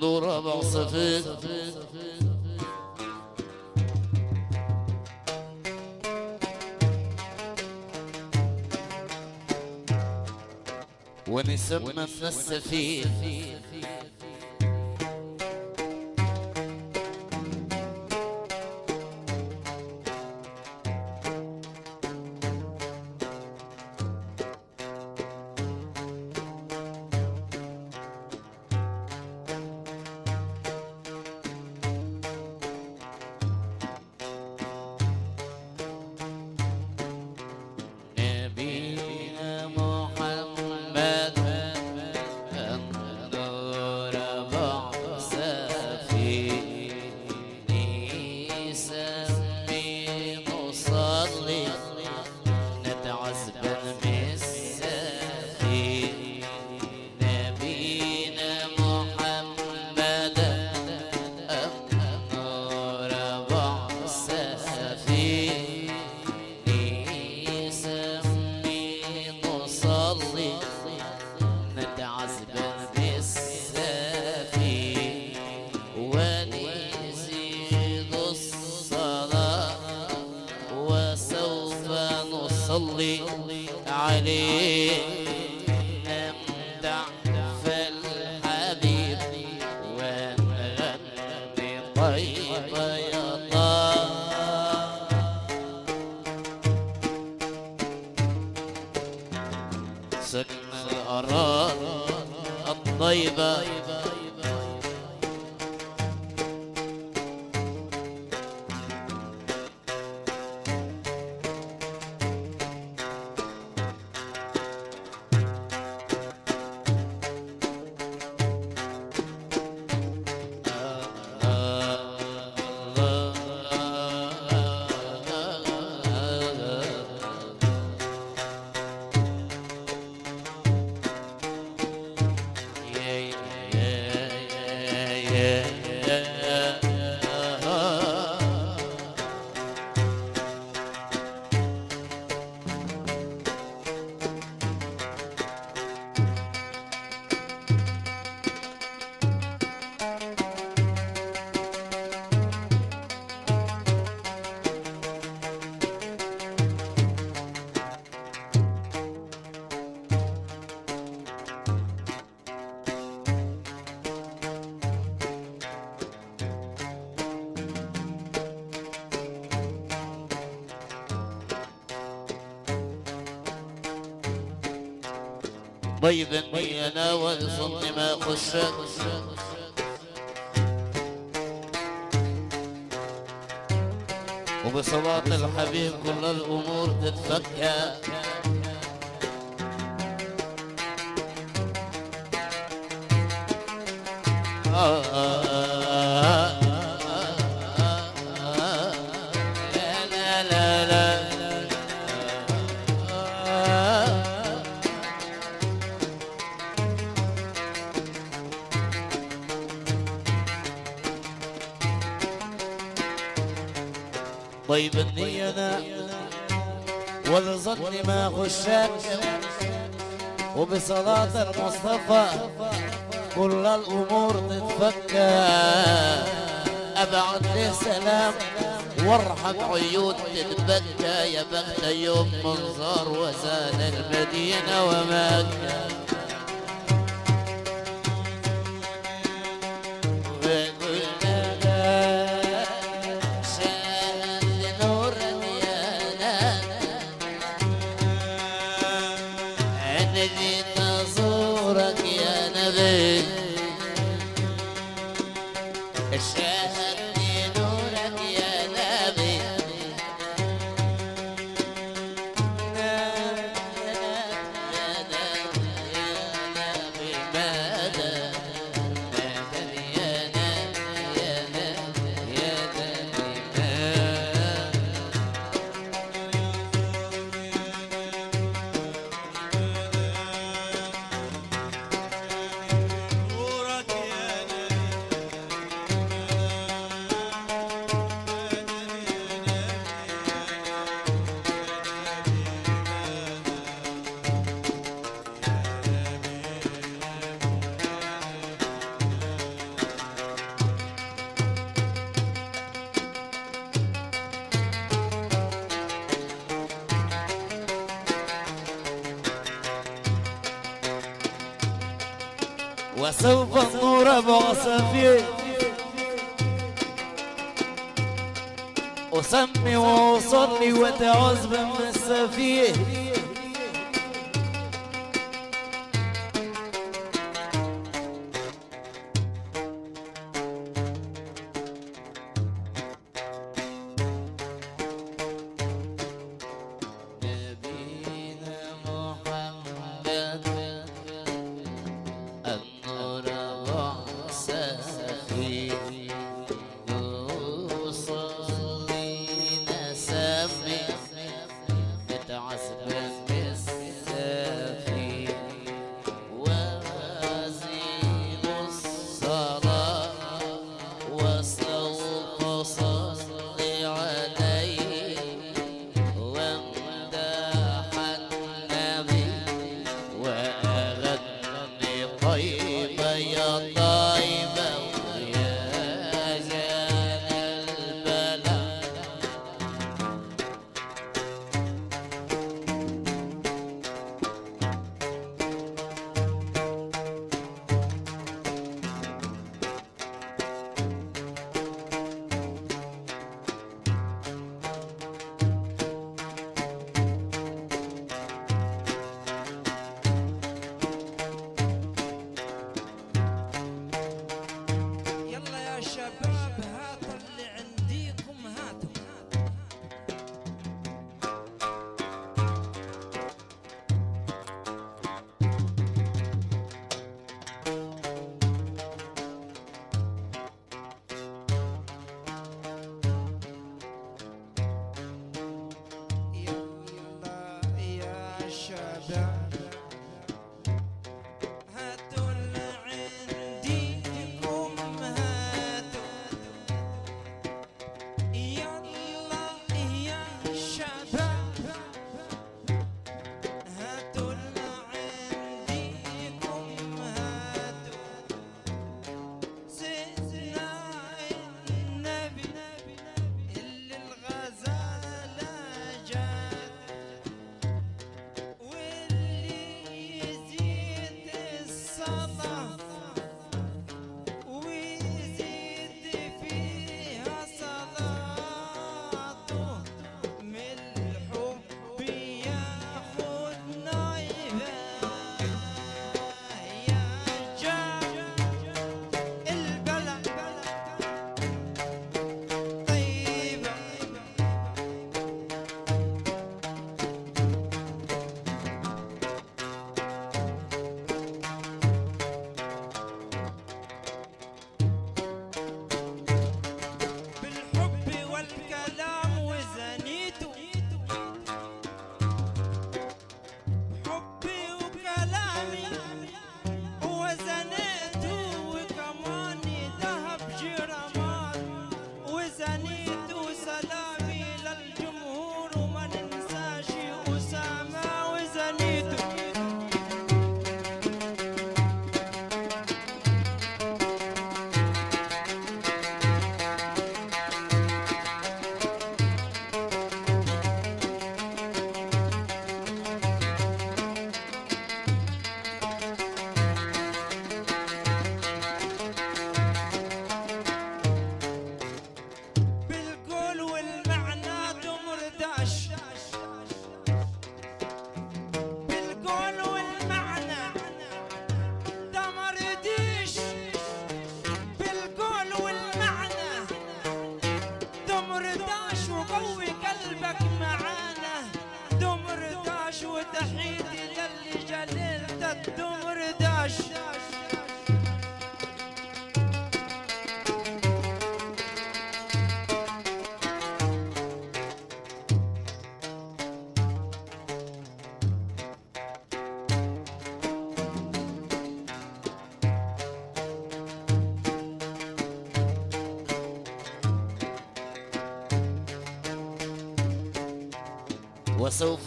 نور مصفي ونسمى في السفينة ضيبا أنا وصل ما خش. وبصلاة الحبيب كل الأمور تتفكى. وبصلاة المصطفى كل الأمور تتفكى. أبعد له سلام وارحم عيون تتبكى. يا بخت يوم منظر وزان المدينة ومكة. وسوف النور بعصفيه أسمي وأصلي وتعوز من السفيه.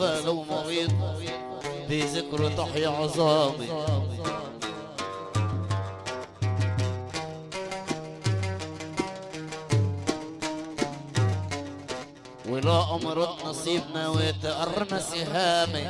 الصفا ومريض مريض تحيا عظامي. ولا أمرض نصيبنا وتقرنا سهامي.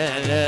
yeah.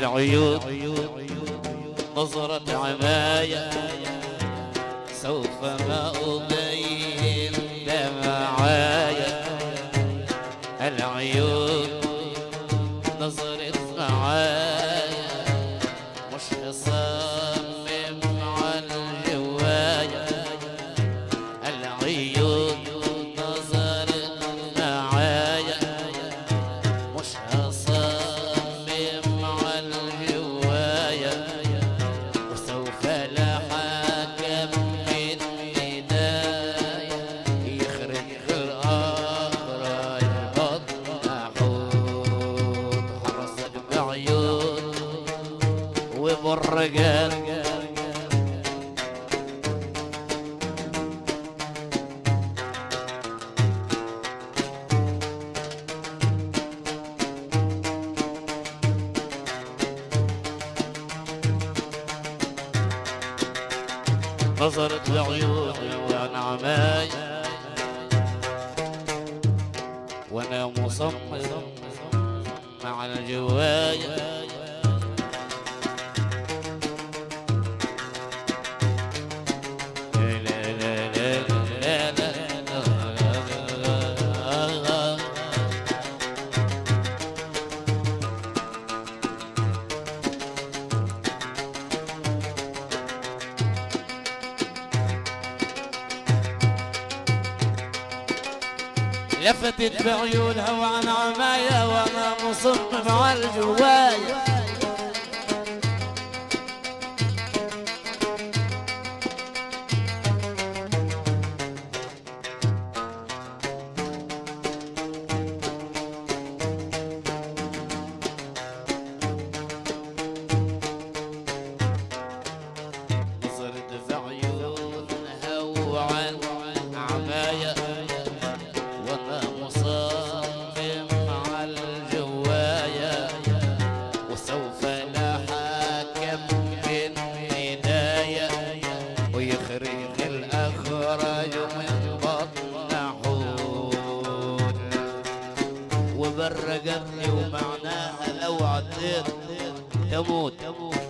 العيون نظرة عماية سوف ما أضيع corregir. لفتت بعيونها وعن عمايا وأنا مصمم على الجوايا فرجتني ومعناها لو عديت تموت يموت.